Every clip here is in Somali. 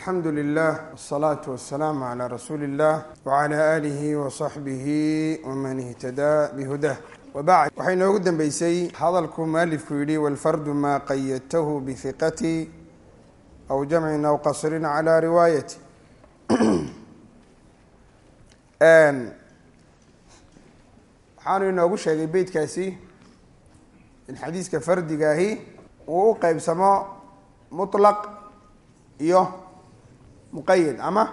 alxamdu lilah wsalaatu wasalaamu calaa rasuuli illah wacala aalihi wasaxbihi waman ihtadaa bihudah. Wabacd waxay noogu dambeysay hadalku mualifku yidhi walfardu maa qayadtahu bihiqati aw jamcin aw qasrin calaa riwaayati waxaanu inoogu sheegay beytkaasi in xadiiska fardigaahi uu u qeybsamo mutlaq iyo muqayad ama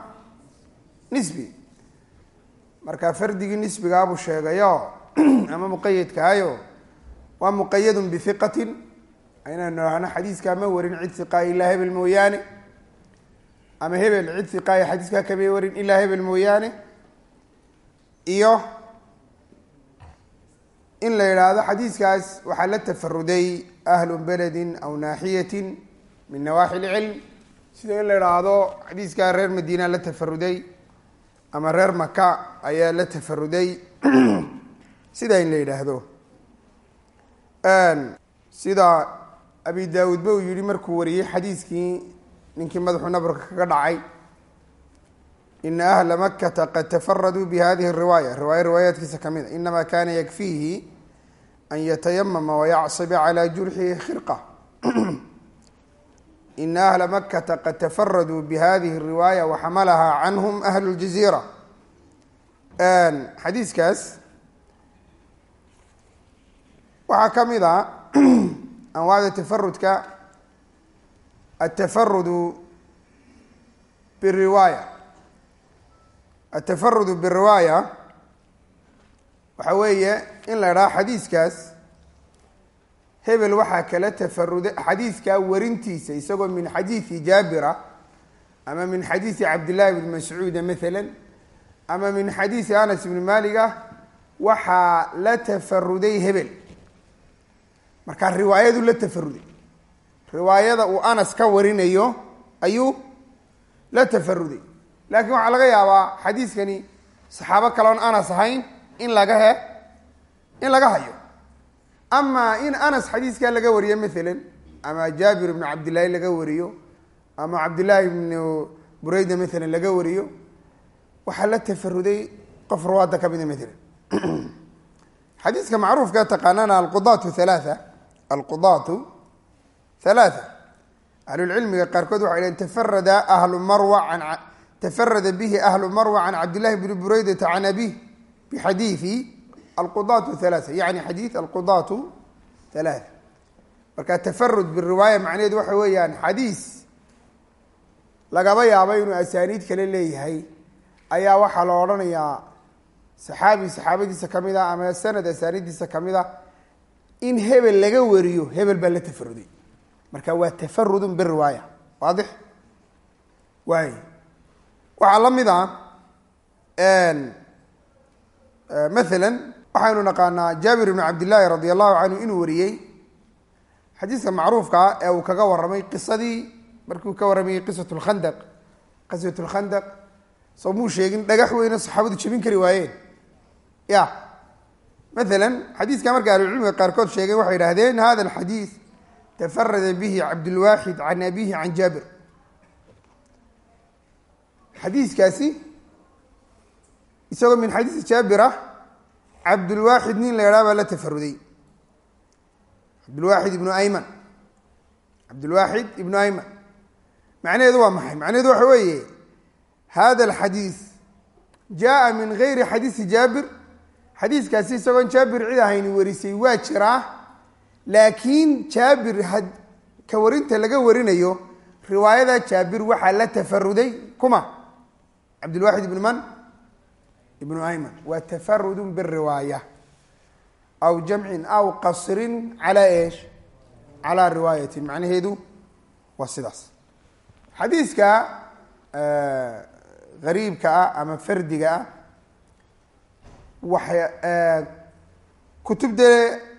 nisbi. Marka fardigii nisbigaabuu sheegayo ama muqayadkaayo waa muqayadun bihiqatin aynaynu ahno xadiiskaa ma warin cid hiqaa ilaa hebel mooyaane. Ama hebel cid hiqaayo xadiiskaa kama warin ilaa hebel mooyaane. Iyo in la yidhaahdo xadiiskaas waxaa la tafaruday ahlu beledin aw naaxiyatin min nawaaxi lcilm sida in la idhaahdo xadiiskaa reer madiina la tafaruday ama reer maka ayaa la tafaruday sida in la yidhaahdo sida abi daawuud ba uu yihi markuu wariyey xadiiskii ninkii madaxu nabarka kaga dhacay ina ahla makata qad tafaraduu bi hadihi riwaaya. Riwaaya riwaayaadkiisa ka mid a inama kana yakfiihi an yatayamama wayacsiba calى jurxihi khirqa ina ahla makata qad tafaraduu bihadihi riwaaya waxamalaha canhum ahlu ljaziira xadiiskaas waxaa ka mid a anwaacda tafarudka atafarudu biriwaaya atafarudu biriwaaya waxa weeye in la idhaha xadiiskaas hebel waxaa kala tafaruday xadiiskaa warintiisa isagoo min xadiidi jaabira ama min xadiisi cabdillahi bni mascuuda maala ama min xadiisi anas ibni maliga waxaa la tafaruday hebel. Markaa riwaayadu la tafaruday riwaayada uu anas ka warinayo ayuu la tafaruday laakiin waxaa laga yaabaa xadiiskani saxaabo kaloon anas ahayn in laga he in laga hayo ama in anas xadiiskaa laga wariyo maalan ama jaabir ibnu cabdillahi laga wariyo ama cabdillaahi ibnu bureyda maalan laga wariyo waxaa la tafaruday qof ruwaadda kamida maalan xadiiska macruufka taqaanana alqudaatu halaatha alqudaatu halaatha ahlulcilmiga qaarkood waxay dhaheen tafarada ahlu marwa an tafarada bihi ahlu marwa can cabdillahi bni bureydata can abih bixadiidi alqudaatu halaatha yani xadiid alqudaatu halaatha marka tafarud biriwaaya macnaheed waxa weeyaan xadiis lagaba yaabo inuu asaaniid kale leeyahay ayaa waxaa la odhanayaa saxaabi saxaabadiisa ka mid a ama sanad asaanidiisa ka mid a in hebel laga wariyo hebel baa la tafaruday marka waa tafarudun biriwaaya waadix waay waxaa la mid a maala waxaynu naqaanaa jaabir ibnu cabdillaahi radi allahu canhu inuu wariyey. Xadiiska macruufkaa ee uu kaga warramay qisadii markii uu ka warramayey qisat lkhandaq qisat lkhandaq soo muu sheegin dhagax weyne saxaabadu jebin kari waayeen. Ya maala xadiiska marka ahlucilmiga qaarkood sheegeen waxay idhahdeen hada alxadiis tafarada bihi cabdulwaaxid can abihi can jaabir. Xadiiskaasi isagoo min xadiisi jaabira cabdulwaaxid nin la yadhaha baa la tafaruday cabdulwaaxid ibnu ayman. cabdulwaaxid ibnu ayman. macnaheedu waa maxay? macnaheedu waxa weeye hada alxadiis jaa min gayri xadiisi jaabir. xadiiskaasi isagoon jaabir cid ahayni warisay waa jiraa laakiin jaabir ka warinta laga warinayo riwaayada jaabir waxaa la tafaruday kuma. cabdilwaaxid ibnu man ibnu ayman waa tafarudun biriwaaya aw jamcin aw qasrin calaa eesh? Calaa riwaayatin macnaheedu waa sidaas. Xadiiska gariibka ah ama fardiga ah waxay kutubde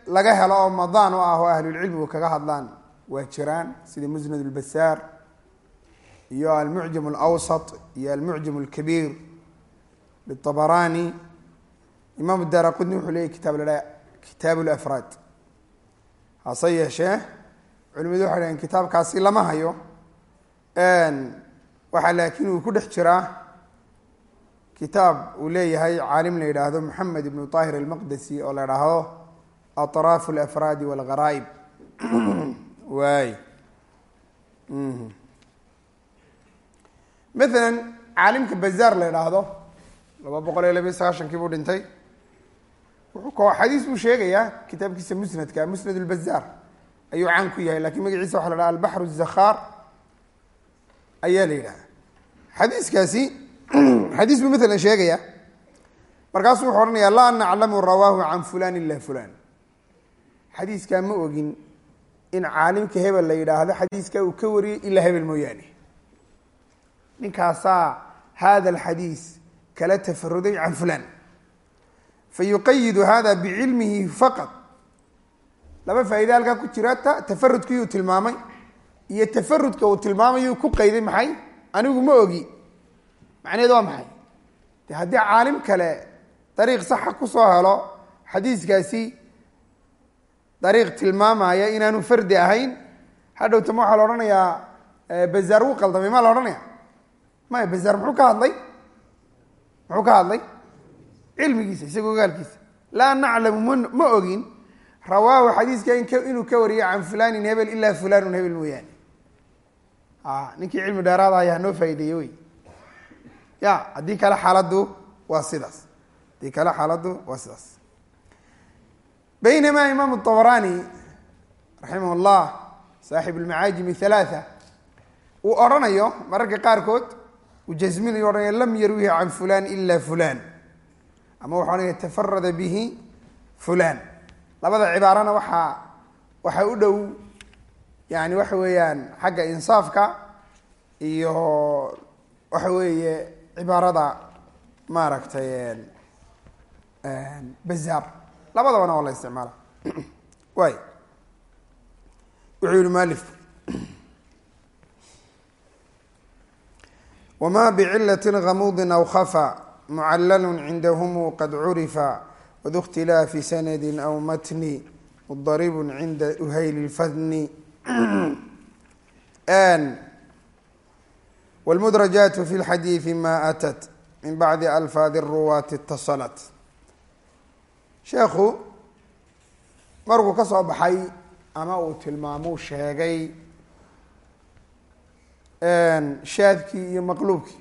laga helo oo madaan u ah oo ahlulcilmigu kaga hadlaan waa jiraan sida musnad lbasaar iyo almucjam alawsat iyo almucjam alkabiir liabarani imaam daara qudni wuxuu leeyay kitaab la kitaab lafraad hase yeeshee culimadu waxay dhaheen kitaabkaasi lama hayo waxaa laakiin uu ku dhex jiraa kitaab uu leeyahay caalim la yidhaahdo moxamed ibnu طaahir almaqdesi oo la idhaahdo aطraaf اlafraadi wاlgharaaib waay maala caalimka bazaar la idhaahdo laba boqol iyo labiyo sagaashankii buu dhintay. Wuxuu xadiis buu sheegayaa kitaabkiisa musnadka musnad lbazaar ayuu caan ku yahay lakiin magaciisa waxa la dhaha albaxr الzakhaar ayaa la yidhahda xadiiskaasi xadiis buu maalan sheegaya markaasuu wuxuu odhanaya laa naclamu rawaahu can fulan ila fulan xadiiskaa ma ogin in caalimka hebel la yidhaahdo xadiiskaa uu ka wariyey ilaa hebel mooyaane. Ninkaasaa hada alxadiis kala tafaruday can fulan fayuqayidu hada bicilmihi faqad. Laba faa'iida halkaa ku jira. Ta tafarudkiiyuu tilmaamay iyo tafarudka uu tilmaamayuu ku qayday maxay? Anigu ma ogi. Macnaheed waa maxay? De haddii caalim kale dariiq saxa ku soo helo xadiiskaasi dariiq tilmaamaya inaanu fardi ahayn hadhowtama waxaa la odhanayaa bazaar wuu qaldamay maa la odhanaya maya bazaar muxuu ka hadlay muxuu ka hadlay? Cilmigiisa isaga ogaalkiisa. Laa naclamu m ma ogin. Rawaahu xadiiska inuu ka wariyo can fulanin hebel ilaa fulanun hebel mooyaane. Ah, ninkii cilmi dheeraada ah ayaa noo faa'ideeye wey. Ya haddii kale xaaladdu waa sidaas. Haddii kale xaaladdu waa sidaas. Baynamaa imaam abarani raximah llah saaxib almacaajim halaaa uu odhanayo mararka qaarkood uu jasminayo odhanaya lam yarwihi can fulan ila fulan ama wuxu odhanaya tafarada bihi fulan labada cibaarana waxaa waxaa u dhow yani waxa weeyaan xagga insaafka iyo waxa weeye cibaarada maaragtay bazaar labadabana waa la isticmaala waay wuxuu yihi malif wma bcilati gamudi aw khafa mucalalun cindahm qad curifa wadu khtilaafi sanadi aw matni mudaribun cinda uhayl fadni wlmudrajaatu fi lxadiidi ma atat min bacdi alfaadi ruwaati itasalat sheekhu markuu ka soo baxay ama uu tilmaamuu sheegay shaadkii iyo maqluubkii.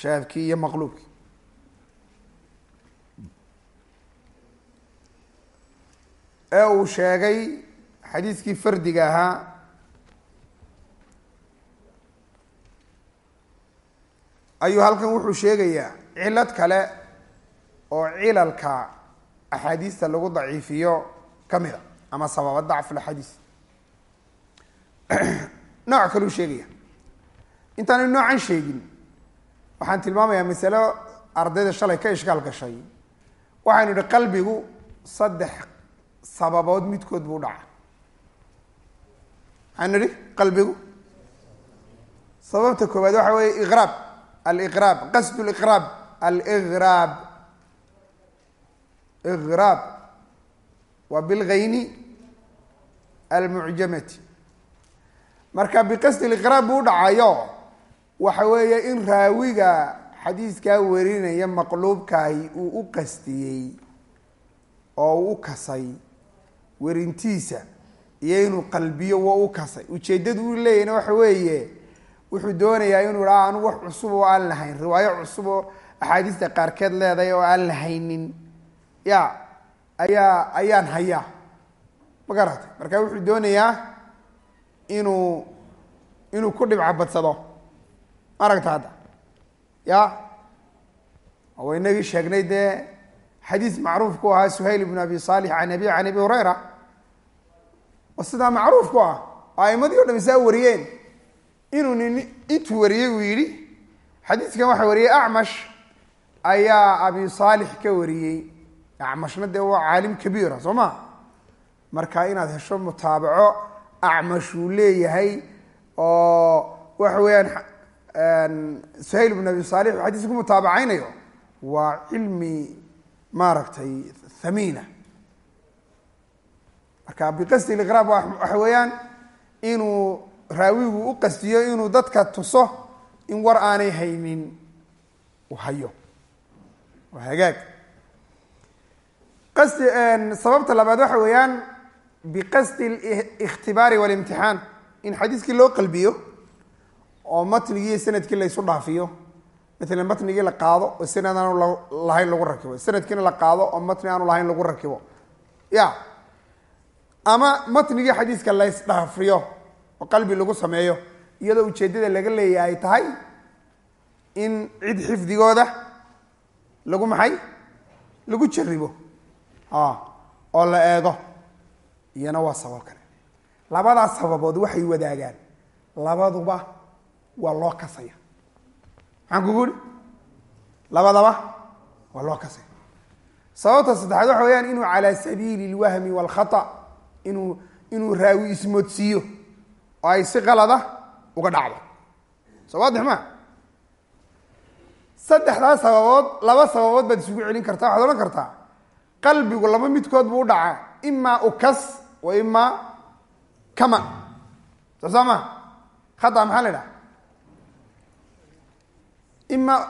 Shaadkii iyo maqluubkii. Ee uu sheegay xadiiskii fardiga ahaa ayuu halkan wuxuu sheegayaa cilad kale oo cilalka axaadiista lagu daciifiyo ka mid a ama sababa dacf axaadiis nooc kaluu sheegaya. Intaanu noocan sheegin. Waxaan tilmaamayaa masalo ardayda shalay ka ishkaal gashay. Waxaynu idhi qalbigu saddex sababood midkood buu dhaca maxaanu idhi qalbigu. Sababta koowaad waxa weeye iqraab. Aliqraab qasd liqraab aliqraab. Iqraab. Waa bilgayni almucjamati marka biqasdi liqraab buu dhacayo. Waxa weeye in raawiga xadiiskaa warinaya maqluubkaahi uu u qastiyey oo uu u kasay werintiisa iyo inuu qalbiyo wa u kasay. Ujeeddadu u leeyahna waxa weeye wuxuu doonayaa inuu idhaa anigu wax cusub oo aan lahayn riwaayo cusub oo axaadiista qaarkeed leedahay oo aan lahaynin. Ya ayaa ayaan hayaa. Ma garatay marka wuxuu doonayaa inuu inuu ku dhibcabadsado ma aragta hadda. Ya? Oo inagii sheegnay dee xadiis macruuf ku ahaa suhayl ibn abi saalix an abi can abi hurayra. Oo sidaa macruuf ku ah oo aimadii o dham isaa wariyeen. Inuu nin intuu wariyey uu yidhi xadiiskan waxaa wariyey acmash ayaa abi saalix ka wariyey. Acmashna dee waa caalim kabiira soo ma? Marka inaad hesho mutaabaco acmash uu leeyahay oo waxa weeyaan suhayl ibn abi saalix uu xadiis ku mutaabacaynayo waa cilmi maaragtay thamiina. Marka biqasdi liqraab waxa weeyaan inuu raawigu u qastiyo inuu dadka tuso in war aanay haynin uu hayo. Waa hagaag. Qasdi sababta labaad waxa weeyaan biqasdi اlikhtibaari walimtixaan in xadiiskii loo qalbiyo oo matnigii sannadkii la ysu dhaafiyo maalan matnigii la qaado oo sanad aanu lahayn lagu rakibo sanadkiina la qaado oo matni aanu lahayn lagu rakibo ya ama matnigii xadiiska la ysdhaafiyo oo qalbi lagu sameeyo iyadoo ujeeddada laga leeyahay ay tahay in cid xifdigooda lagu maxay lagu jaribo oo la eego iyana waa sabab kale. Labadaas sababood waxay wadaagaan. Labaduba waa loo kasaya. Maxaan kugu uri labadaba waa loo kasaya. Sababta saddexaad waxa weyaan inuu calaa sabiili اlwahmi wاlkhata inuu inuu raawi ismoodsiiyo oo ay si qalada uga dhacdo. Soo waadix ma saddexdaas sababood laba sababood baad isugu celin kartaa waxaad odhan kartaa qalbigu laba midkood buu u imaa ukas wa imaa kama soo saa ma khata maxaa la idhaha imaa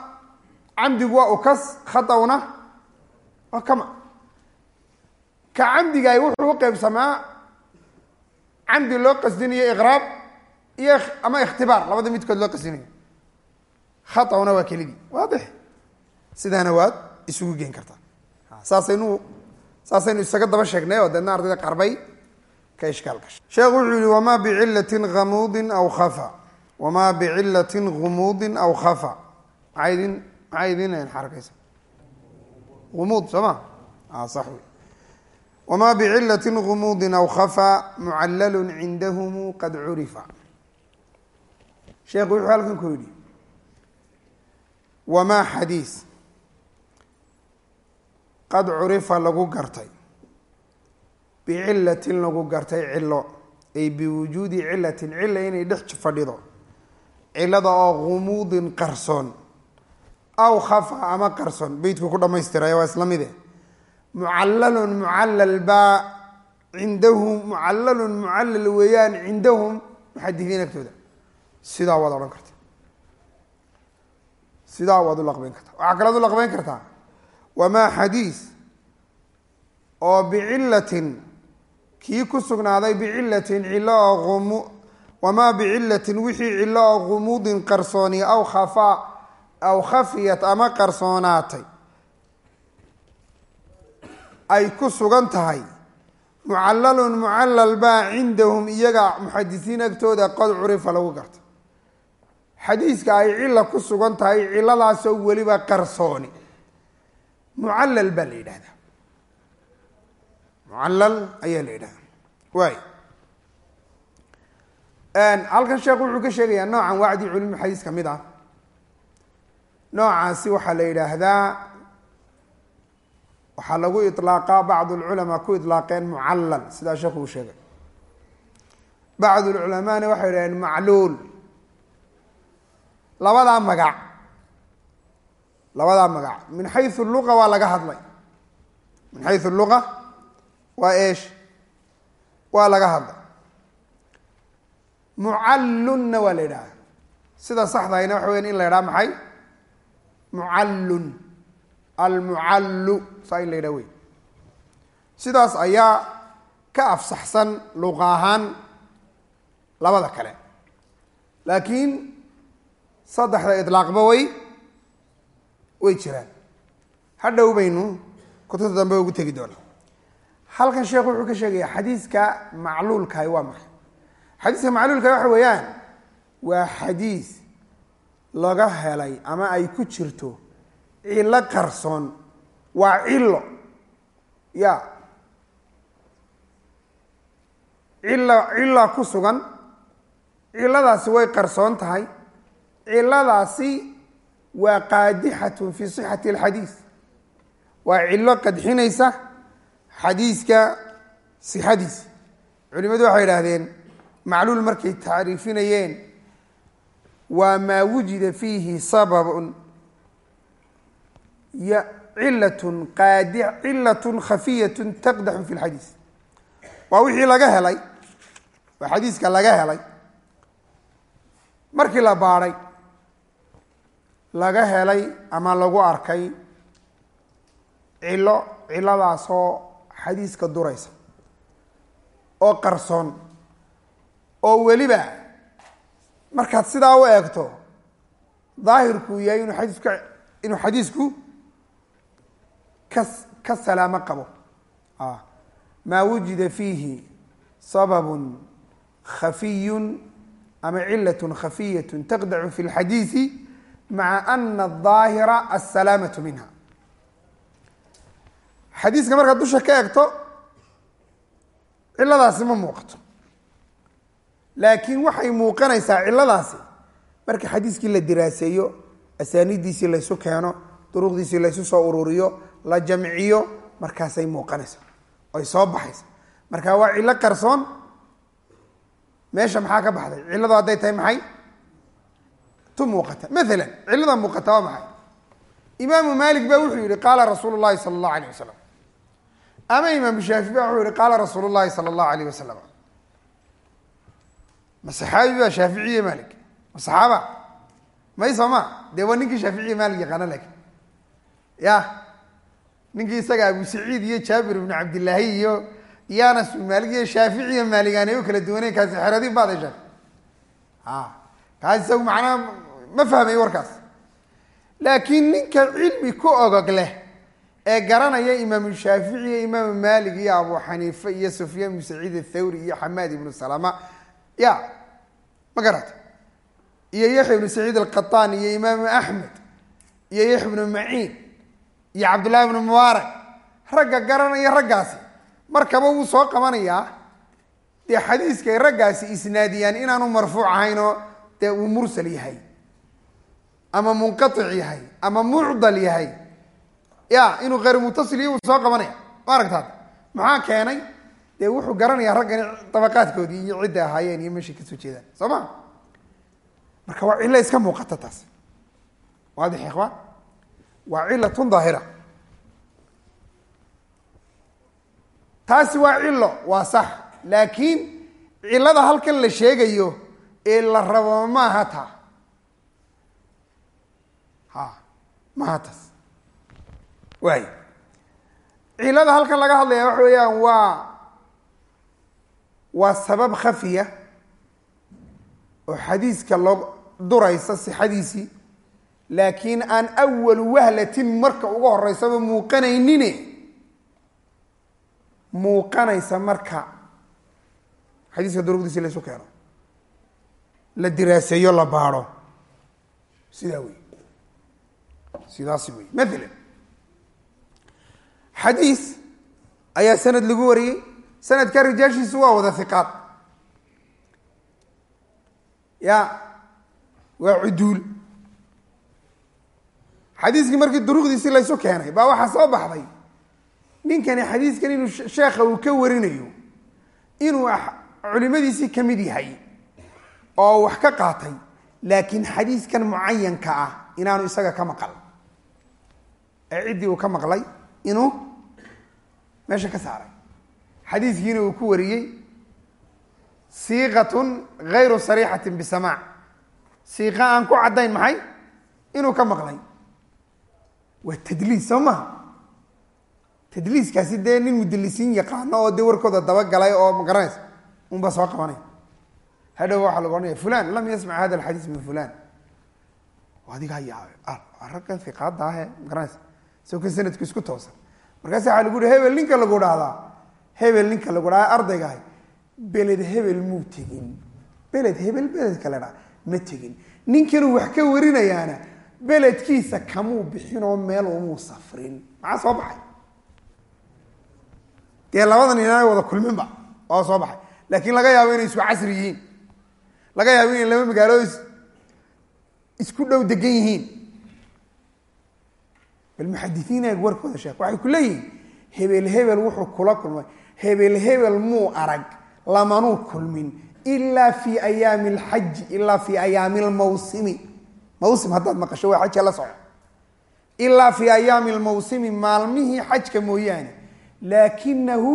camdigu waa ukas khatawna waa kama ka camdigaay wuxuu u qeybsamaa camdi loo qasdinayo iqraab iyo ama ikhtibaar labada midkood loo qasdinayo khatawna waa kelidii waadix sidaana waad isugu geen kartaa saasaynu saasaynu isaga daba sheegnay oo deedna ardayda qarbay ka ishkaal gashay sheekhu wuxuu yihi wamaa bicilatin hamuudin aw khafa. Wamaa bicilatin gumuudin aw khafa. Maxaa idin maxaa idin xarakaysa umuud soo ma a sax wey wamaa bicilatin gumuudin aw khafa mucallalu cindahum qad curifa. Sheekhu wuxuu halkan ku yidhi wamaa xadiis qad curifa lagu gartay. Bicilatin lagu gartay cilo ay biwujuudi cilatin cila inay dhex fadhido. Cilada oo gumuudin qarsoon aw khafa ama qarsoon beytku ku dhamaystiray waa isla mide. Mucallalun mucallal baa cindahum mucallalun mucallal weeyaan cindahum muxadifiin agtooda. Sidaa waad odhan karta. Sidaa waad u laqbeyn kartaa waxaa kalaad u laqbeyn kartaa wamaa xadiis oo bicilatin kii ku sugnaaday bicilatin cilo oo wamaa bicilatin wixii cilo oo gumuudin qarsooni aw khafaa aw khafiyat ama qarsoonaatay ay ku sugan tahay. Mucallalun mucallal baa cindahum iyaga muxadisiin agtooda qad curifa lagu garta. Xadiiska ay cila ku sugan tahay ciladaasoo weliba qarsooni mucallal baa la yidhahdaa mucallal ayaa la yidhahdaa waay halkan sheekhu wuxuu ka sheegayaa noocan wacdi culumi xadiis ka mid ah. Noocaasi waxaa la yidhaahdaa waxaa lagu iطlaaqaa bacd lculamaa ku iطlaaqeen mucallal sidaa sheekhu uu sheegay. Bacd lculamaana waxay yidhahdeen macluul. Labadaa magac labadaa magac. Min xayu luqa waa laga hadlay. Min xayu luqa waa eesh. Waa laga hadlay. Mucallunna waa la yidhaha sida saxdahayna waxa weyan in la yidhaha maxay? Mucallun. Almucallu saa in la yidhaha wey sidaas ayaa ka afsaxsan luqa ahaan labada kale. Laakiin saddexda idlaaqba way way jiraan. Hadhow baynu kutubta dambe ugu tegi doonaa halkan sheekhu wuxuu ka sheegayaa xadiiska macluulkahi waa maxay. Xadiiska macluulkahi waxa weeyaan waa xadiis laga helay ama ay ku jirto cilo qarsoon. Waa cilo. Ya. Cilo cila ku sugan. Ciladaasi way qarsoon tahay. Ciladaasi waa qaadixatun fi sixati alxadiis. Waa cilo qadxinaysa xadiiska sixadiisa culimadu waxay idhaahdeen macluul markay tacriifinayeen waa maa wujida fiihi sababun. Y cilatun qaadi cilatun khafiyatun taqdaxu fi lxadiis waa wixii laga helay waa xadiiska laga helay. Markii la baadhay laga helay ama lagu arkay cilo ciladaasoo xadiiska duraysa oo qarsoon oo weliba markaad sidaa u eegto daahirkuu yahay inuu xadiisku inuu xadiisku ka ka salaamo qabo. Maa wujida fiihi sababun khafiyun ama cilat khafiyat taqdacu fi lxadiisi maca ana adaahira asalaamatu minha xadiiska markaad dusha ka egto ciladaasi ma muuqato laakiin waxay muuqanaysaa ciladaasi marka xadiiskii la diraaseeyo asaaniiddiisii laysu keeno duruqdiisii laysu soo ururiyo la jamciyo markaasay muuqanaysa ay soo baxaysa marka waa cillo qarsoon meesha maxaa ka baxday cilladu hadday tahay maxay muuqata. Maalan cillada muuqata waa maxay? Imaamu maalik ba wuxuu yihi qaala rasuulu llahi sala allahu alayh wasalam ama imaamu shaafi ba wuxuu yihi qaala rasuulu llahi sala allahu alayh wasalam ma saxaabi ba shaaficiye maalik? Ma saxaaba? May soo ma? Dee waa ninkii shaaficiye maalik yaqaana laakin ya ninkii isaga abu saciid iyo jaabir ibnu cabdillaahi iyo iyo anas maalik iyo shaafici iyo maalik aanay u kala duwaneyn kaasi xeradin baad heshaa a kaas isagu macnaha ma fahmay warkaas? Laakiin ninka cilmi ku ogog leh ee garanaya imaamu shaafici iyo imaamu maalik iyo abu xaniife iyo sufyaan ibnu saciid athawri iyo xamaad ibnu salama ya ma garata iyo yaxya ibnu saciid alqataan iyo imaamu axmed iyo yaxya ibnu maciin iyo cabdullahi ibnu mubaarak ragga garanaya raggaasi. Markaba wuu soo qabanayaa dee xadiiskay raggaasi isnaadiyaan inaanu marfuuc ahayn oo dee uu mursal yahay ama munqaic yahay ama mucdal yahay. Ya inuu keyr mutasil iyo uu soo qabanaya ma aragtaad? Maxaa keenay? Dee wuxuu garanayaa raggani dabaqaadkoodii iyo cidda ahaayeen iyo meeshay ka soo jeedaan soo ma? Marka waa cillo iska muuqata taas. Waadix ikhwaan? Waa cilatun daahira. Taasi waa cilo waa sax. Laakiin cilada halkan la sheegayo ee la rabo maaha taa ha maaha taas waay cilada halkan laga hadlaya waxa weeyaan waa waa sabab khafiya oo xadiiska loo duraysa sixadiisii laakiin aan awal wahlatin marka uga horeysaba muuqanaynine. Muuqanaysa marka. Xadiiska duruqdiisi laysu keeno. La diraaseeyo la baadho. Sidaa wey sidaasi wey maalan xadiis ayaa sanad lagu wariyey. Sanadka rijaashiisu waa wada hiqaad ya waa cuduul. Xadiiskii markii duruqdiisii laysu keenay baa waxaa soo baxday. Ninkani xadiiskan inuu sheekha uu ka warinayo inuu culimadiisii ka mid yahay oo wax ka qaatay laakiin xadiiskan mucayanka ah inaanu isaga ka maqal ee ciddii uu ka maqlay inuu meesha ka saaray. Xadiiskiina uu ku wariyey siiqatun gayru sariixatin bisamaac siiqa aan ku caddayn maxay? Inuu ka maqlay. Waa tadliis soo maha tadliiskaasi dee nin mudalisiin yaqaano oo dee warkooda dabagalay oo ma garanaysa unba soo qabanay hadhow waxaa lagu ohanaya fulan lam yasmac hada alxadiis min fulan adigaa yaabay raggan iqaada ahe ma garanaysa isagoo kan sanadku isku toosan. Markaas waxaa lagu yihi hebel ninka lagu dhahdaa hebel ninka lagu dhahdaa ardaygaah beled hebel muu tegin. Beled hebel beled kale dha ma tegin. Ninkanuu wax ka warinayaana beledkiisa kamuu bixinoo meel umuu safrin. Maxaa soo baxay? Dee labadan inaanay wada kulminba waa soo baxay. Laakiin laga yaabo inay isku casri yihiin. Laga yaabo inay laba magaalo isku dhow degan yihiin bal muxadisiin eeg warkooda sheek waxay ku leeyihiin hebel hebel wuxuu kula kulmay. Hebel hebel muu arag lamanuu kulmin ilaa fi ayaami alxaji ilaa fi ayaami almawsimi mawsim haddaad maqasho waa xajka la soco ilaa fi ayaami almawsimi maalmihii xajka mooyaane. Laakinahu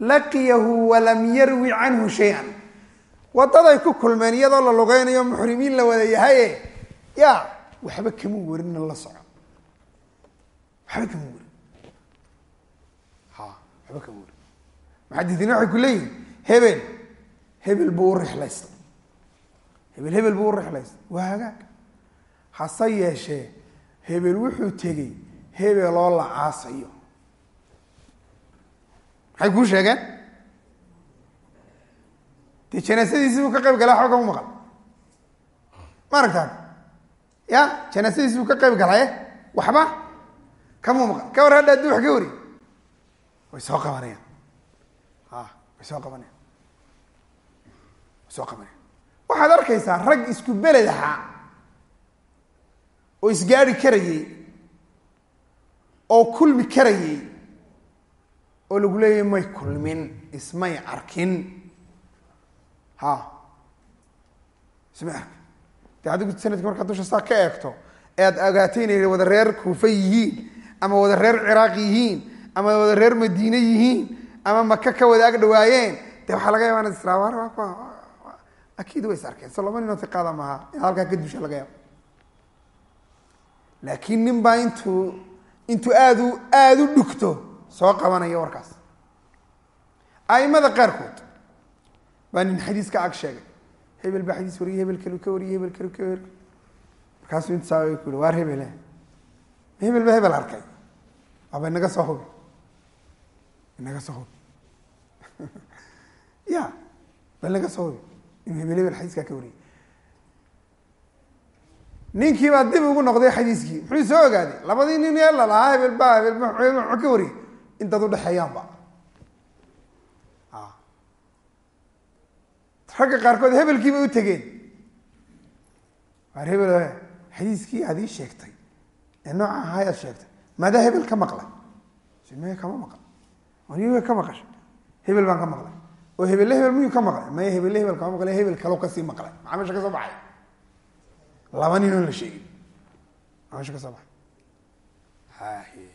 laqiyahu walam yarwi canhu shay-an. Wadaday ku kulmeen iyadoo la lugeynayo muxrimiin la wada yahaye ya waxba kama warina la soco waxba kama warin ha waxba kama warin muxadisiina waxay ku leeyihiin hebel hebel buu u rixlaystay. Hebel hebel buu u rixlaystay. Waa hagaag. Hase yeeshee hebel wuxuu tegey hebeloo la caasayo. Maxay kuu sheegeen? Dee janaasadiisii buu ka qayb galay waxba kama maqal. Ma aragtaan? Ya janaasadiisii buu ka qayb galaye waxba kama maqal ka war hadha aduu ka wari? Way soo qabanayaan. A way soo qabanayaan. Way soo qabanayaan. Waxaad arkaysaa rag isku beled ahaa oo isgaari karayey oo kulmi karayey oo lagu leeyahy may kulmin ismay arkin. Ha. Ismay arkin. De adigu sanadki markaa dusha saa ka eegto ead ogaatay inay wada reer kuufa yihiin ama wada reer ciraaq yihiin. Ama wada reer madiine yihiin. Ama maka ka wada ag dhawaayeen. De waxaa laga yaba israa akiid way is arkeen. So laba ninoo tiqaada maaha in halkaa ka dusha laga yaabo laakiin nin baa intuu intuu aada u aada u dhugto soo qabanaya warkaas. Aimada qaarkood baa nin xadiis ka ag sheegay. Hebel baa xadiis wariyay hebel kalu ka wariyay hebel kalu ka wari markaasuu intasaa ku yihi waar hebele hebel ba hebel arkay waaba inaga soo hubi inaga soo hubi ya ba inaga soo hubi inuu hebel hebel xadiiskaa ka wariyay ninkii baa dib ugu noqday xadiiskii muxuu soo ogaaday labadii nin ee lalahaa hebel ba hebel muxuu ka wariyay intaad udhexeeyaanba ragga qaarkood hebelkii bay u tegeen waar hebel xadiiskii aad ii sheegtay ee nooca ahaa ayaad sheegtay maadaa hebel ka maqlay maya kama maqal aniga ka maqashay hebel baan ka maqlay oo hebelle hebel miyuu ka maqlay maya hebelle hebel kama maqlay hebel kaloo ka sii maqlay maxaa meesha ka soo baxay laba nin oon la sheegin maxaa meesha ka soo baxay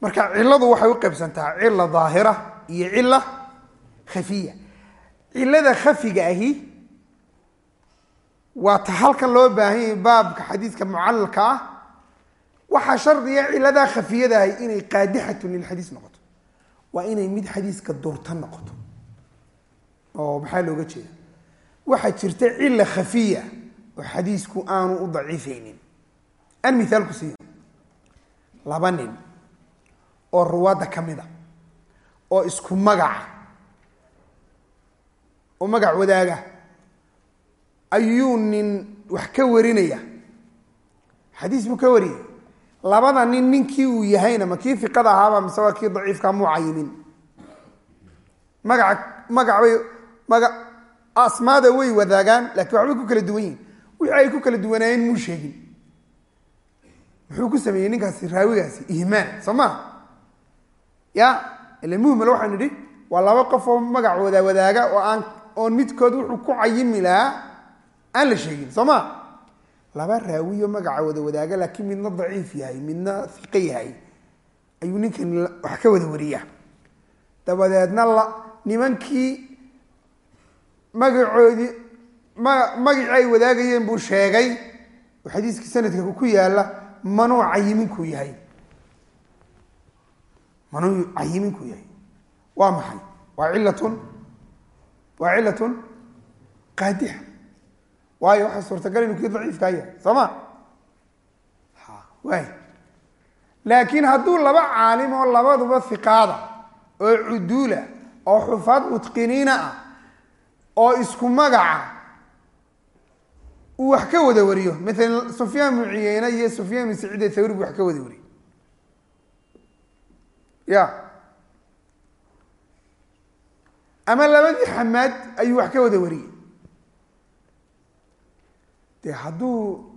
marka ciladu waxay u qaybsantaa cila daahira iyo cila khafiya cilada khafiga ahi waa ta halkan loo baahan yahay baabka xadiiska mucalalka ah waxaa shardiga ciladaa khafiyada ahi inay qaadixatun lilxadiis noqoto. Waa inay mid xadiiska durta noqoto. Oo maxaa looga jeeda? Waxaa jirta cila khafiya oo xadiisku aanu u daciifaynin. An mithaalku siiyo laba nin oo ruwaadda ka mid a oo isku magaca oo magac wadaaga ayuu nin wax ka warinaya. Xadiis buu ka wariyay labada nin ninkii uu yahayna ma kii fiqada ahaaba mise waa kii daciifkaa muu cayimin magaca magac bay maga asmaada way wadaagaan lakiin waxbay ku kala duwan yihiin wixii ay ku kala duwanaayeen muu sheegin. Muxuu ku sameeyey ninkaasi raawigaasi ihmaal soo maa ya ila muhmal waxaan nidhi waa laba qof oo magac wada wadaaga oo aan oon midkood wuxuu ku cayimi lahaa aan la sheegin soo ma laba raawiyo magaca wada wadaaga laakiin midna daciif yahay midna iqo yahay ayuu ninkan wax ka wada wariya dabadeedna la nimankii magacoodii ma magacii ay wadaagayeen buu sheegay oo xadiiskii sanadka ku yaalla manuu cayiminkuu yahay. Manuu cayiminkuu yahay. Waa maxay? Waa cilatun waa cilatun qaadixa waayo waxaa suurtagal inu kii daciifkaa yahay soo ma? Waay. Laakiin hadduu laba caalim oo labaduba fiqaada oo cuduula oo xufaad mutqiniina ah oo isku magaca uu wax ka wada wariyo. Maala sufyaan bnu ciyeyne iyo sufyaan bnu saciid thawri buu wax ka wada wariyey. Ya. Ama labadii xamaad ayuu wax ka wada wariyey de hadduu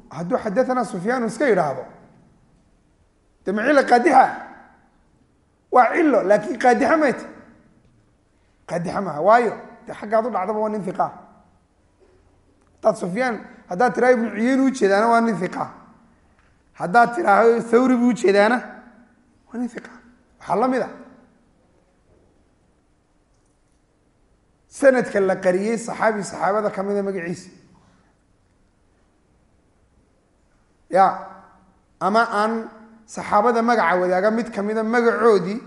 hadduu xadathana sufyaanu iska yidhaahdo. De ma cilo qaadixa? Waa cilo laakin qaadixa mayt qaadixa maaha waayo de xaggaad u dhacdaba waa nin iqa haddaad sufyaan haddaad tiraa ibnu ciyeyn ujeedaana waa nin iqa haddaad tiraahdo thawri buu ujeedaana waa nin iqa waxaa la mid a. Sanadka la qariyey saxaabi saxaabada ka mida magaciisa ya ama aan saxaabada magaca wadaaga mid kamida magacoodii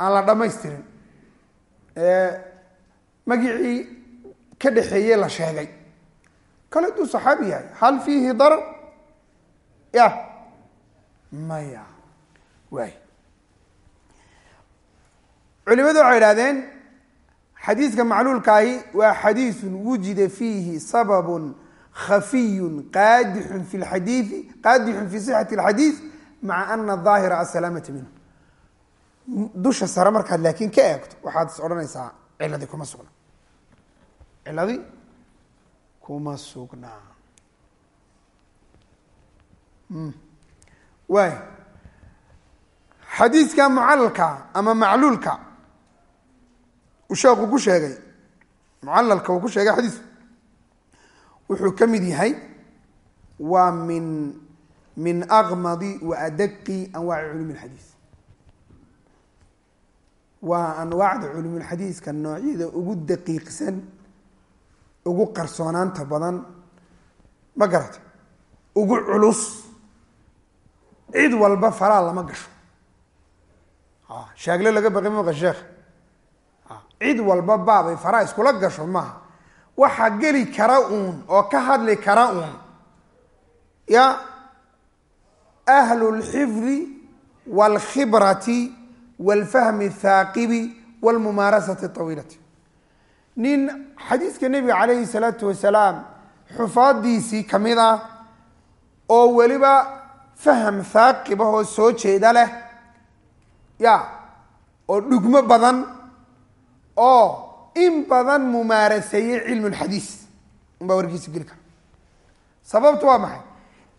aan la dhamaystirin magicii ka dhexeeye la sheegay. Kale duu saxaabi yahay. Hal fiihi darar? Ya. Maya. Waay culimadu waxay idhahdeen xadiiska macluulkaahi waa xadiisun wujida fiihi sababun khafiyun qaadixun fi lxadiidi qaadixun fi sixati alxadiid maca ana daahira asalaamata minhu. Dusha sare markaad laakiin ka eegto waxaad is odhanaysaa ciladii kuma sugna. Ciladii kuma sugnaa waay xadiiska mucalalka ama macluulka uu sheekhu ku sheegay mucalalka uu ku sheegay xadiisku wuxuu ka mid yahay waa min min aqmadi wa adaqi anwaaci culum اlxadiis waa anwaacda culum lxadiiska noocyada ugu daqiiqsan ugu qarsoonaanta badan ma garata ugu culus cid walba falaa lama gasho. Shaagle laga baqi maqa sheekh? Cid walba baabay faraa iskula gasho maaha waxa geli kara uun oo ka hadli kara uun. Ya ahlulxifdi waalkhibrati waalfahmi athaaqibi waalmumaarasati tawiilati nin xadiiska nebiga calayhi salaatu wasalaam xufaadiisii ka mid ah oo weliba faham thaaqibah oo soo jeeda leh ya oo dhugmo badan oo in badan mumaaraseeyey cilmu lxadiis unbaa warkiisa geli kara sababtu waa maxay?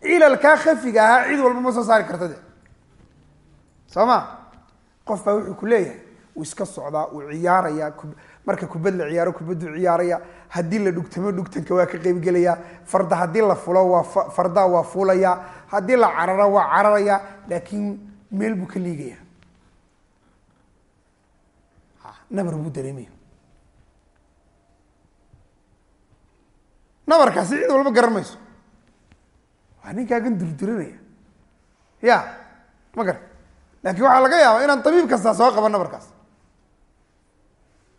Cilalkaa khafiga ahaa cid walba ma soo saari karta de soo ma qof baa wuxuu ku leeyahay wuu iska socdaa wuu ciyaaraya marka kubad la ciyaaro kubaddu ciyaaraya haddii la dhugtamo dhugtanka waa ka qeybgelaya farda haddii la fulo waa fardaa waa fuulaya haddii la cararo waa cararaya laakiin meel buu ka liigaya nabar buu dareemaya nabarkaasi cid walba garan mayso waa ninkaagan durduranaya ya ma garan laakiin waxaa laga yaabaa inaan tabiib kastaa soo qaban nabarkaas.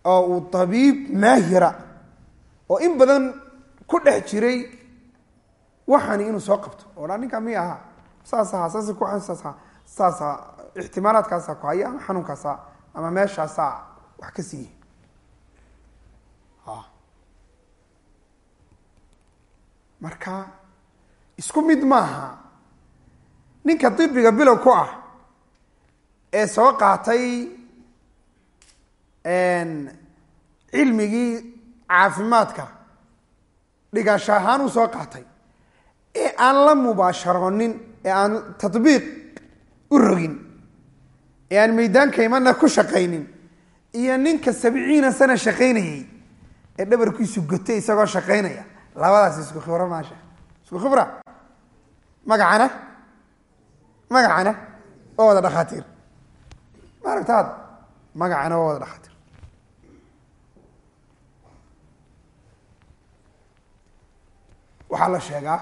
Oo uu tabiib maahira oo in badan ku dhex jiray waxani inuu soo qabto. Oo dhaa ninkaa miya ahaa? Saas ahaa saasa ku saasa saasa ixtimaalaadkaasaa ku haya ama xanuunkaasa ama meeshaasaa wax ka siiye marka isku mid maaha. Ninka dibiga bilow ku ah ee soo qaatay cilmigii caafimaadka dhigasho ahaan uu soo qaatay ee aan la mubaasharoonin ee aan tatbiiq u rogin ee aan meydaanka imana ku shaqaynin iyo ninka sabciina sana shaqaynayay ee dhabarkiisu gotay isagoo shaqaynaya labadaas isku khibro maasha. Isku khibra? Magacana magacana oo wada dhakhaatiir. Ma aragtaad magacana waa wada dhakhaatiir. Waxaa la sheegaa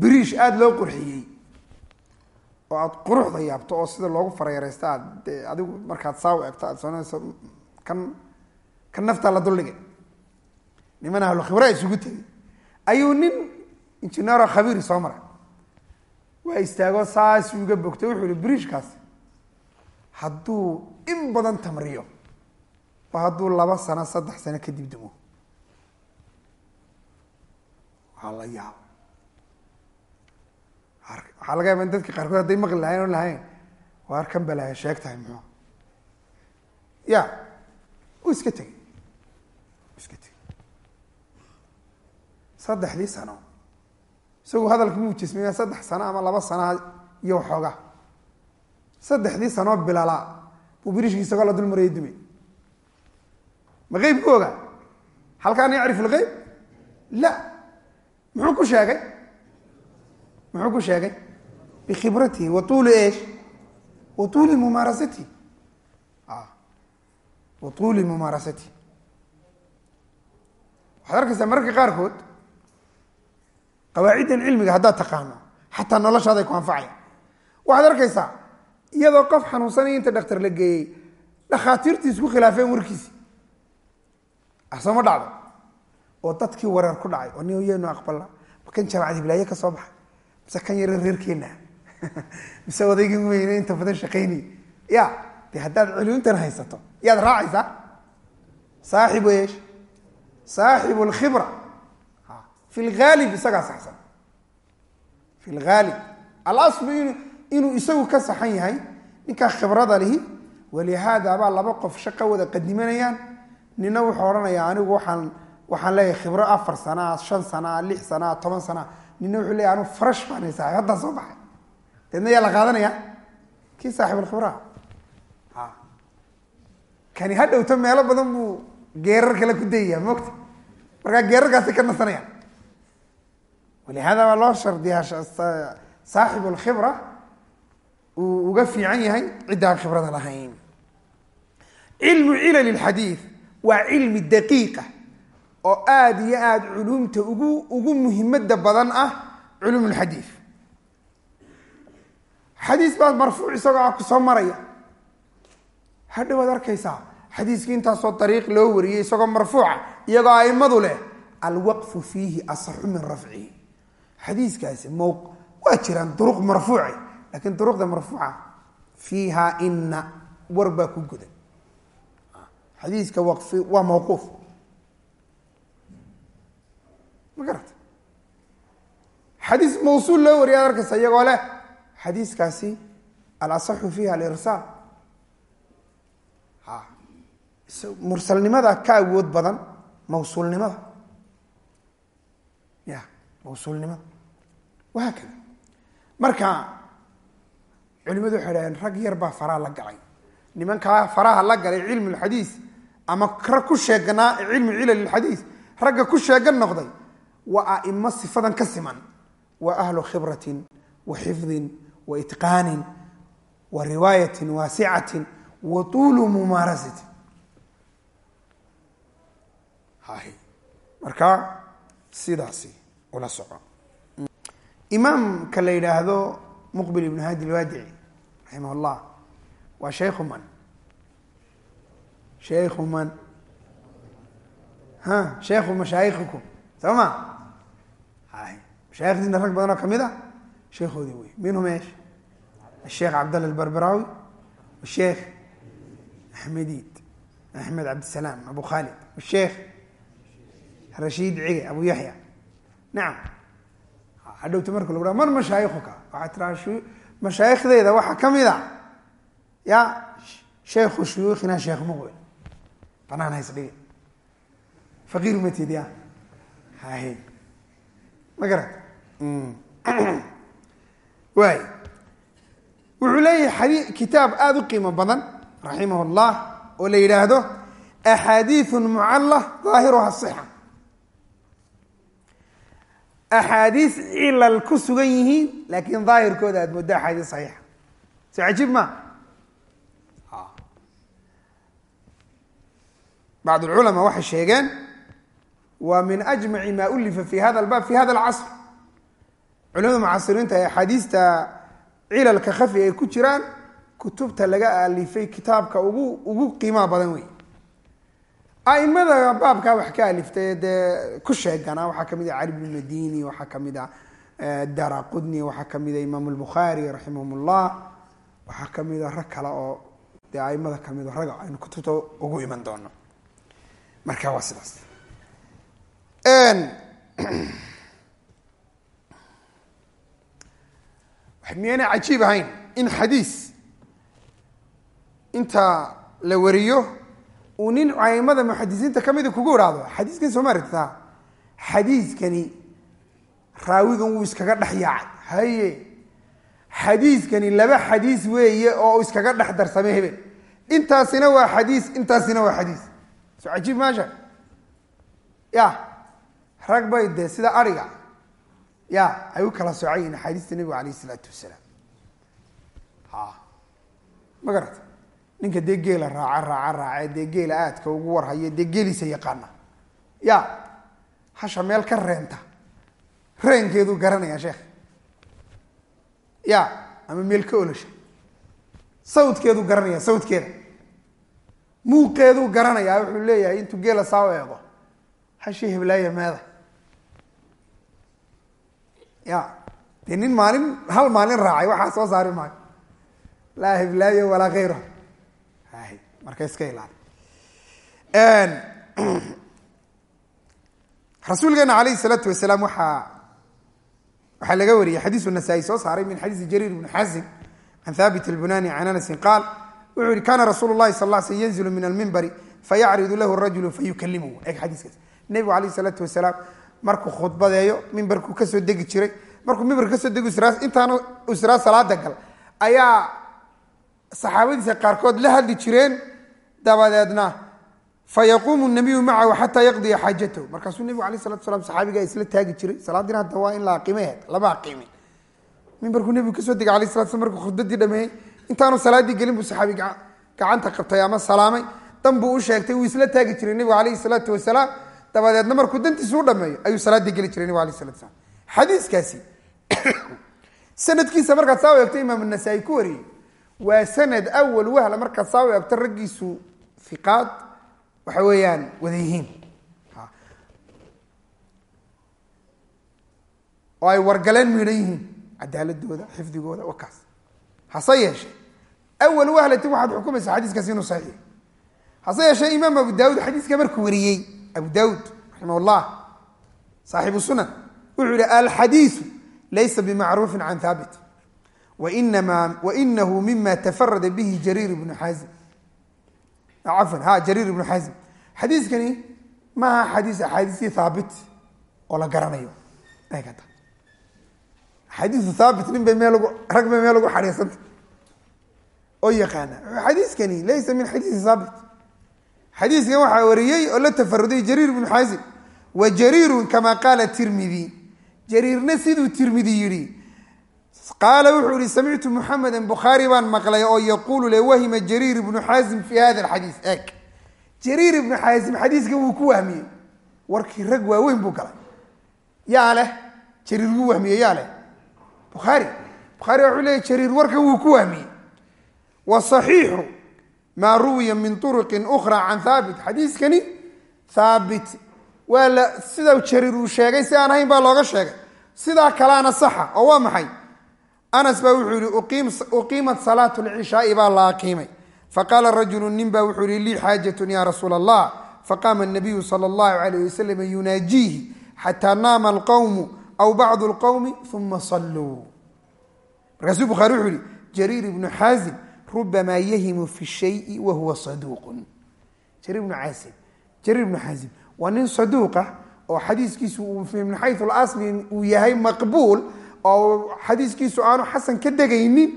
biriish aada loo qurxiyey oo aada quruxda yaabto oo sida loogu farayareysta aad dee adigu markaad saa u egto aada soonayso kan kan naftaa la duldhigay niman ahlu khibra isugu tegay ayuu nin injineero khabiiri soo maray. Waa istaago saasuu iga bogtay wuxuu yihi biriishkaasi hadduu in badan tamriyo ba hadduu laba sano saddex sano kadib dumo waa la yaabo waxaa laga yaaba in dadka qaarkood hadday maqli lahayn on lahayn. Waar kan balaayo sheeg tahay muxuu? Ya uu iska tegey. U iska tegey. Saddexdii sano. Isagu hadalka muu jismaya saddex sano ama laba sana iyo waxoogaa. Saddexdii sanoo bilala buu birishkii isagoo la dul marayay dumay. Ma qeyb ku ogaa? Hal kaana yacrif ilgeyb la. Muxuu ku sheegay muxuu ku sheegay? Bikhibratihi wa tuuli esh wa tuuli mumaarasati? Wa tuuli mumaarasati. Waxaad arkaysaa mararka qaarkood qawaaciddan cilmiga haddaad taqaano xataa noloshaaday ku anfacaya waxaad arkaysaa iyadoo qof xanuunsanaya inta dhaktar la geeyey dhakhaatiirtii isku khilaafeen warkiisi. Ah sooma dhacdo? Oo dadkii wareer ku dhacay oo nin yaynu aqbala ma kan jaamacad hiblaaye ka soo baxay mise kan yaro reerkeenna mise odaygii weyne inta badan shaqaynay ya de haddaad culumtan haysato yaad raacaysaa? Saaxibu eesh. Saaxibu lkhibra fi lhaalib isagaa saxsan. Fi lhaalib alaslu in inuu isagu ka saxan yahay ninkaa khibrada lihi walihaada baa laba qof shaqo wada qadimanayaan. Nina wuxuu odhanayaa anigu waxaan waxaan leeyahay khibro afar sanaa shan sanaa lix sanaa toban sanaa nina wuxuu leeyahy anigu farash baan haysaa haddaan soo baxay. Deedna yaa la qaadanaya? Kii saaxibulkhibraa kani ha dhowto meelo badan buu geerar kale ku dayaya mogta markaa geerarkaasi ka nasanayaan walihada baa loo shardiyaa saaxibu lkhibra uu uga fiican yahay ciddaan khibrada lahayn. Cilmu cilal lxadiid waa cilmi daqiiqa oo aada iyo aada culumta ugu ugu muhimada badan ah culum lxadiid xadiis baad marfuuc isagoo ah ku maraya. Hadhowaad arkaysaa xadiiskii intaasoo dariiq loo wariyey isagoo marfuuca iyagoo aimadu leh alwaqfu fiihi asaxu min rafcihi. Xadiiskaasi mo waa jiraan duruq marfuuce lakiin duruqda marfuuca fiiha ina war baa ku gudan xadiiska waqfi waa mawquuf ma garata xadiis mawsuul loo wariya arkaysa iyagoo leh xadiiskaasi alasaxu fiiha alirsaal mursalnimada ka awood badan mawsuulnimada. Ya mawsuulnimada. Wahaa marka culimadu waxay rag yar baa faraha la galay. Nimankaa faraha la galay cilmu lxadiis ama rag ku sheeganaa cilmu cilal lxadiis ragga ku sheegan noqday waa aimo sifadan ka siman waa ahlu khibratin wa xifdin wa itqaanin wa riwaayatin waasicatin wa tuulu mumaarasatin. Marka sidaasi ula soco. Imaamka la yidhaahdo muqbil ibnu hadi lwaadici raximah llah waa shaykhu man. Shaykhu man. Ha shaykhu mashaayikhikum. Soo ma hay. Mashaayikdiina rag badan oo ka mid a sheekhoodii wey minhum esh asheekh cabdalla albarbaraawi washeekh axmedid axmed cabdisalaam abu khalid washeekh rashiid cige abu yaxya nacam hadhowta marka lagu haa man mashaayikuka waxaa tiraa mashaayikhdeyda waxaa ka mid a ya sheekhu shuyuukhina sheekh muqbil banaan hays dhige faqiir matid ya hay ma garat waay. Wuxuu leeyahay kitaab aada u qiimo badan raximah llah oo la yidhaahdo axaadiiu mucalla daahiruha sixa. Axaadiis cilal ku sugan yihiin laakiin daahirkooda aad mooddo axaadiis saxiixa so cajiib ma. Bacd lculamaa waxay sheegeen waa min ajmaci ma ulifa fi hada albaab fi hada alcasr culimada mucasiriinta ee axaadiista cilalka khafi ay ku jiraan kutubta laga alifay kitaabka ugu ugu qiimaha badan wey aimada baabkaa wax ka aliftay dee ku sheegana waxaa ka mid ah cali bn madini waxaa ka mid ah dara qudni waxaa ka mid a imaam lbukhaari raximahum llah waxaa ka mid a rag kale oo dee aimada ka mid rag waa sidaas miyaana cajiib ahayn in xadiis inta la wariyo uu nin aimada muxadisiinta kamida kugu ihahdo xadiiskan soo maaragtaa xadiiskani raawigan wuu iskaga dhex yaacay. Haye xadiiskani laba xadiis weeye oo iskaga dhex darsamay hebel. Intaasina waa xadiis intaasina waa xadiis. Soo cajiib maasha? Ya rag bay dee sida ariga ya ay u kala soocayiin axaadiista nebigu alayh isalaatu wasalaam. Ma garata ninka dee geela raaca raaca raace dee geela aadka ugu warhayo dee geeliisa yaqaana. Ya hasha meel ka reenta. Reenkeeduu garanaya sheekh. Ya ama meel ka olosha sawdkeeduu garanaya sawdkeeda. Muuqeeduu garanayaa wuxuu leeyahay intuu geela saa u eego hashii heblaaya meeda ya dee nin maalin hal maalin raacay waxaa soo saari maayo laa heblaayo walaa kayro hay marka iska ilaali rasuulkeena alayh isalaatu wasalaam waxaa waxaa laga wariyey xadiisu nasaa-i soo saaray min xadiisi jariir bni xasin can thaabit albunani can anasin qaal wuxuu yihi kana rasuulu lahi sal l sl yanzilu min almimbari fayacridu lahu rajulu fayukalimuhu eeg xadiiskaas nebigu alayh isalaatu wasalaam markuu khudbadeeyo mimbarkuu ka soo degi jiray. Markuu mimbarka ka soo degi intaanu israa salaada gal. Ayaa saxaabadiisa qaarkood la hadli jireen dabadeedna fayaquumu nabiyu macahu xataa yaqdiya xaajatahu. Markaasuu nebigu alay salatu slam saxaabigaa isla taagi jiray. Salaadiina hadda waa in la aqiimeed lama aqiimin mimbarkuu nebigu ka soo degay alayh salatu slam markuu khudbadii dhameeyey. Intaanu salaaddii gelin buu saxaabi gacanta qabtay ama salaamay. Dan buu u sheegtay wuu isla taagi jiray nebigu alayhi salaatu wasalaam dabadeedna markuu dantiisu u dhameeyo ayuu salaaddii geli jiray nebigu alayh salatu slam xadiiskaasi sanadkiisa markaad saa u eegto imaam nasaa-i ku wariyey waa sanad awal wahla markaad saa u eegto raggiisu iqaad waxa weeyaan wada yihiin. Oo ay wargaleen miidhan yihiin? Cadaaladooda xifdigooda wakaas. Hase yeeshee awal wahlatin waxaad xukumaysaa xadiiskaasi inuu saxiix hase yeeshee imaam abu daawud xadiiska markuu wariyey abu daawud raximah llah saaxibu sunan wuxuu yihi alxadiiu laysa bimacruufin can haabit wainahu mima tafarada bihi jariir ibnu xaazim cafan ha jariir ibnu xaazim xadiiskani maaha xadiis axaadiistii haabit oo la garanayo. Xadiisu haabit nin bay meel ugu rag bay meel ugu xariirsanta oo yaqaana xadiiskani laysa min xadiisi haabit xadiiskan waxaa wariyey oo la tafaruday jariir ibnu xaazim wa jariirun kama qaala tirmidi. Jariirna siduu tirmidi yidhi qaala wuxuu yihi samictu muxameda bukhaari baan maqlay oo yaquulu le wahima jariir ibnu xaazim fi hada alxadiis. Eeg. Jariir ibnu xaazim xadiiskan wuu ku wahmiyey. Warkii rag waaweyn buu galay. Yaa leh jariir wuu wahmiyey yaa leh. Bukhaari bukhaari wuxuu leeyay jariir warkan wuu ku wahmiyey. Wa saxiixu maa ruwiya min turuqin ukhra can haabit xadiiskani haabit waa la sida jariir uu sheegay si aan ahayn baa looga sheegay. Sidaa kalaana saxa oo waa maxay? Anas baa wuxuu yihi uqiimat salaatu lcishaai baa la aqiimay faqaala rajulu nin baa wuxuu yihi lii xaajatun ya rasuula allah faqaama nabiyu sala allahu alayh wasalam yunaajiihi xataa naama alqowmu aw bacdu lqowmi uma salluu. Markaasuu bukhaari wuxuu yihi jariir ibnu xaazim rubamaa yahimu fi shayi wa huwa saduuqun. Jariir ibnu xaazim jariir ibnu xaazim waa nin saduuqa oo xadiiskiisu min xayu lasli uu yahay maqbuul oo xadiiskiisu aanu xasan ka degaynin.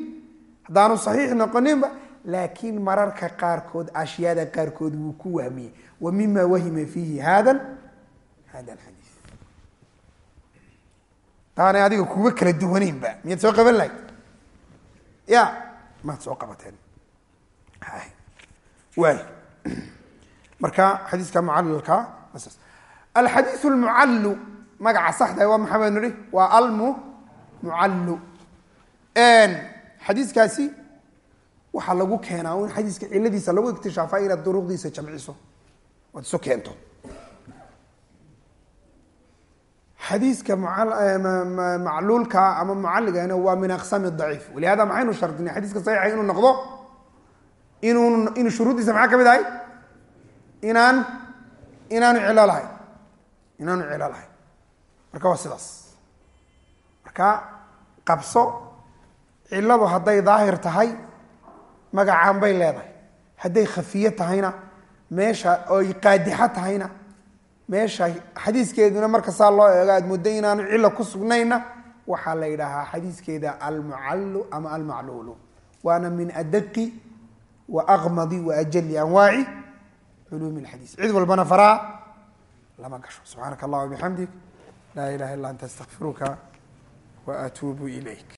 Haddaanu saxiix noqoninba laakiin mararka qaarkood ashyaada qaarkood wuu ku wahmiyey. Wa mima wahima fiihi hada hada alxadiis taanay adiga kuga kala duwanaynba miyaad soo qaban lahayd ya maad soo qabateen. Waay marka xadiiska mucalilka alxadiiu lmucallu magaca saxda waa maxaa baynu nihi waa almu mucallu xadiiskaasi waxaa lagu keenaa in xadiiska ciladiisa lagu iktishaafaa inaad duruqdiisa jamciso oad isu keento xadiiska macluulka ama mucaligana waa min aqsami daciif. Walihada maxaynu shardinay? Xadiiska saxiixa inuu noqdo inuu inuu shuruuddiisa maxaa ka mid ahay? Inaan inaanu cilo lahayn inaanu cilo lahayn marka waa sidaas. Marka qabso ciladu hadday daahir tahay magacaan bay leedahay. Hadday khafiye tahayna meesha oy qaadixo tahayna meesha xadiiskeeduna marka saa loo eego aad muddo inaanu cilo ku sugnayna waxaa la yidhaahaa xadiiskeeda almucallu ama almacluulu. Waana min adaqi wa aqmadi wa ajali anwaaci culuumi lxadiis cid walbana faraa lama gasho. Subxaanaka allah wabixamdik laa ilaha illa anta astaqfiruka wa atuubu ilayk